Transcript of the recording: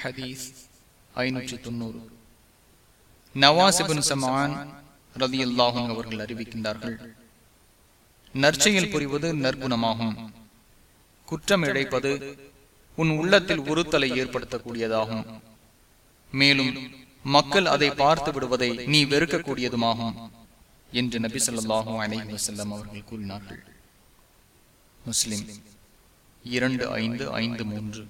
ஹதீஸ் ஐநூற்றி தொண்ணூறு. நவாசிபின் சமான் ரதி அல்லாஹும் அவர்கள் அறிவிக்கின்றார்கள் நற்செயல் புரிவது நற்குணமாகும். குற்றம் இழைப்பது உன் உள்ளத்தில் உறுத்தலை ஏற்படுத்தக்கூடியதாகும். மேலும் மக்கள் அதை பார்த்து விடுவதை நீ வெறுக்கக்கூடியதுமாகும் என்று நபி சொல்லாஹும் அலைஹி வசல்லம் அவர்கள் கூறினார்கள். முஸ்லிம் இரண்டு ஐந்து ஐந்து மூன்று.